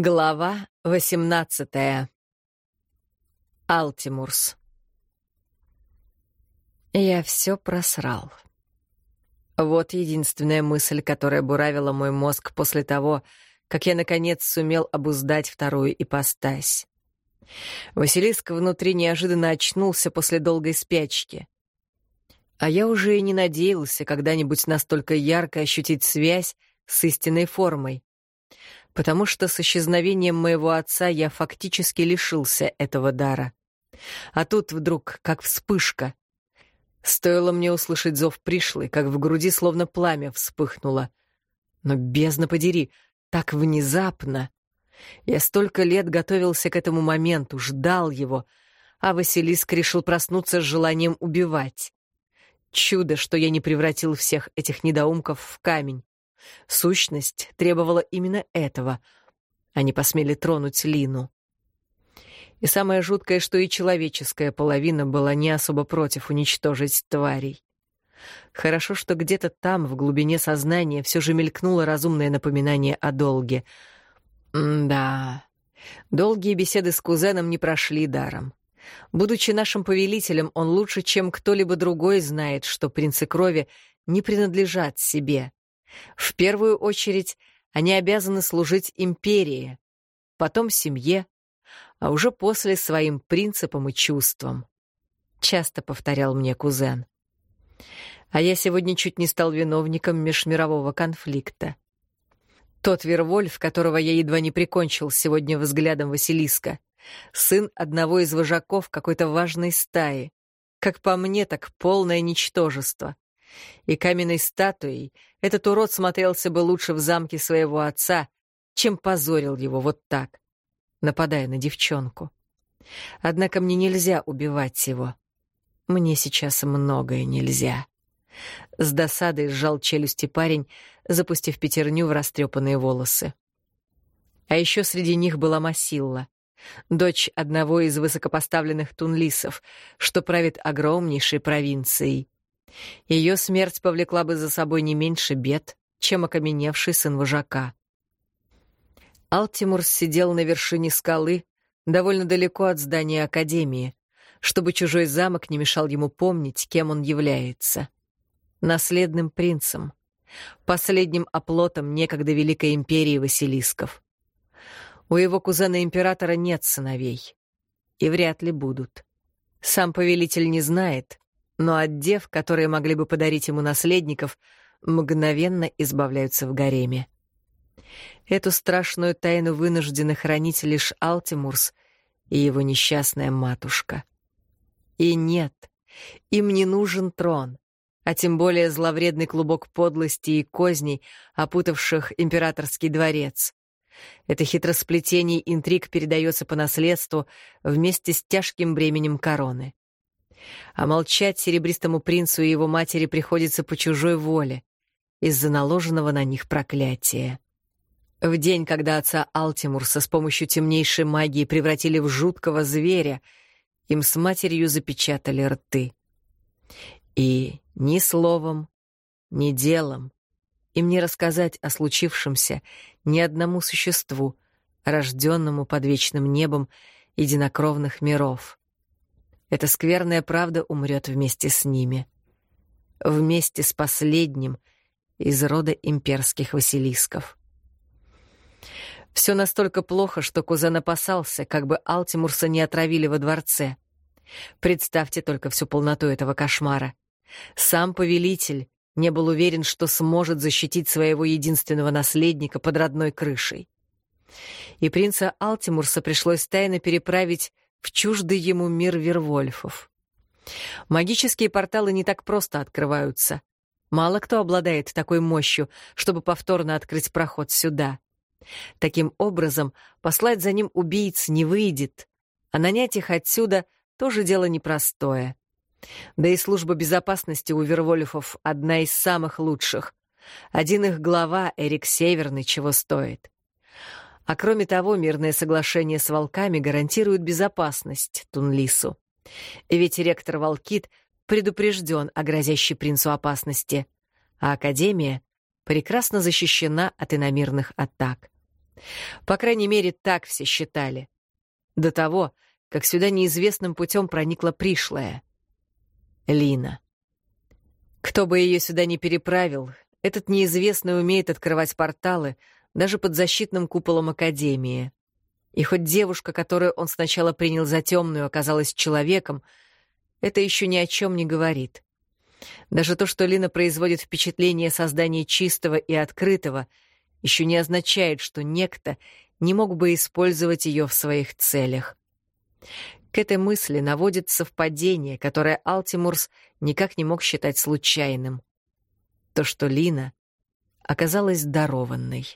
Глава 18. Алтимурс. Я все просрал. Вот единственная мысль, которая буравила мой мозг после того, как я, наконец, сумел обуздать вторую ипостась. Василиск внутри неожиданно очнулся после долгой спячки. А я уже и не надеялся когда-нибудь настолько ярко ощутить связь с истинной формой потому что с исчезновением моего отца я фактически лишился этого дара. А тут вдруг, как вспышка. Стоило мне услышать зов пришлый, как в груди словно пламя вспыхнуло. Но, бездна подери, так внезапно. Я столько лет готовился к этому моменту, ждал его, а Василиск решил проснуться с желанием убивать. Чудо, что я не превратил всех этих недоумков в камень. Сущность требовала именно этого. Они посмели тронуть Лину. И самое жуткое, что и человеческая половина была не особо против уничтожить тварей. Хорошо, что где-то там, в глубине сознания, все же мелькнуло разумное напоминание о долге. М да, долгие беседы с кузеном не прошли даром. Будучи нашим повелителем, он лучше, чем кто-либо другой, знает, что принцы крови не принадлежат себе. В первую очередь они обязаны служить империи, потом семье, а уже после своим принципам и чувствам. Часто повторял мне кузен. А я сегодня чуть не стал виновником межмирового конфликта. Тот Вервольф, которого я едва не прикончил сегодня взглядом Василиска, сын одного из вожаков какой-то важной стаи. Как по мне, так полное ничтожество. И каменной статуей этот урод смотрелся бы лучше в замке своего отца, чем позорил его вот так, нападая на девчонку. Однако мне нельзя убивать его. Мне сейчас многое нельзя. С досадой сжал челюсти парень, запустив пятерню в растрепанные волосы. А еще среди них была Масилла, дочь одного из высокопоставленных тунлисов, что правит огромнейшей провинцией. Ее смерть повлекла бы за собой не меньше бед, чем окаменевший сын вожака. Алтимурс сидел на вершине скалы, довольно далеко от здания Академии, чтобы чужой замок не мешал ему помнить, кем он является. Наследным принцем, последним оплотом некогда Великой Империи Василисков. У его кузена-императора нет сыновей. И вряд ли будут. Сам повелитель не знает, но от дев, которые могли бы подарить ему наследников, мгновенно избавляются в гареме. Эту страшную тайну вынуждены хранить лишь Алтимурс и его несчастная матушка. И нет, им не нужен трон, а тем более зловредный клубок подлости и козней, опутавших императорский дворец. Это хитросплетение интриг передается по наследству вместе с тяжким бременем короны. А молчать серебристому принцу и его матери приходится по чужой воле, из-за наложенного на них проклятия. В день, когда отца Алтимурса с помощью темнейшей магии превратили в жуткого зверя, им с матерью запечатали рты. И ни словом, ни делом им не рассказать о случившемся ни одному существу, рожденному под вечным небом единокровных миров. Эта скверная правда умрет вместе с ними. Вместе с последним из рода имперских василисков. Все настолько плохо, что кузен опасался, как бы Алтимурса не отравили во дворце. Представьте только всю полноту этого кошмара. Сам повелитель не был уверен, что сможет защитить своего единственного наследника под родной крышей. И принца Алтимурса пришлось тайно переправить в чуждый ему мир Вервольфов. Магические порталы не так просто открываются. Мало кто обладает такой мощью, чтобы повторно открыть проход сюда. Таким образом, послать за ним убийц не выйдет, а нанять их отсюда тоже дело непростое. Да и служба безопасности у Вервольфов одна из самых лучших. Один их глава, Эрик Северный, чего стоит. А кроме того, мирное соглашение с волками гарантирует безопасность Тунлису. Ведь ректор Волкит предупрежден о грозящей принцу опасности, а Академия прекрасно защищена от иномирных атак. По крайней мере, так все считали. До того, как сюда неизвестным путем проникла пришлая. Лина. Кто бы ее сюда не переправил, этот неизвестный умеет открывать порталы даже под защитным куполом Академии. И хоть девушка, которую он сначала принял за темную, оказалась человеком, это еще ни о чем не говорит. Даже то, что Лина производит впечатление создания чистого и открытого, еще не означает, что некто не мог бы использовать ее в своих целях. К этой мысли наводит совпадение, которое Алтимурс никак не мог считать случайным. То, что Лина оказалась дарованной.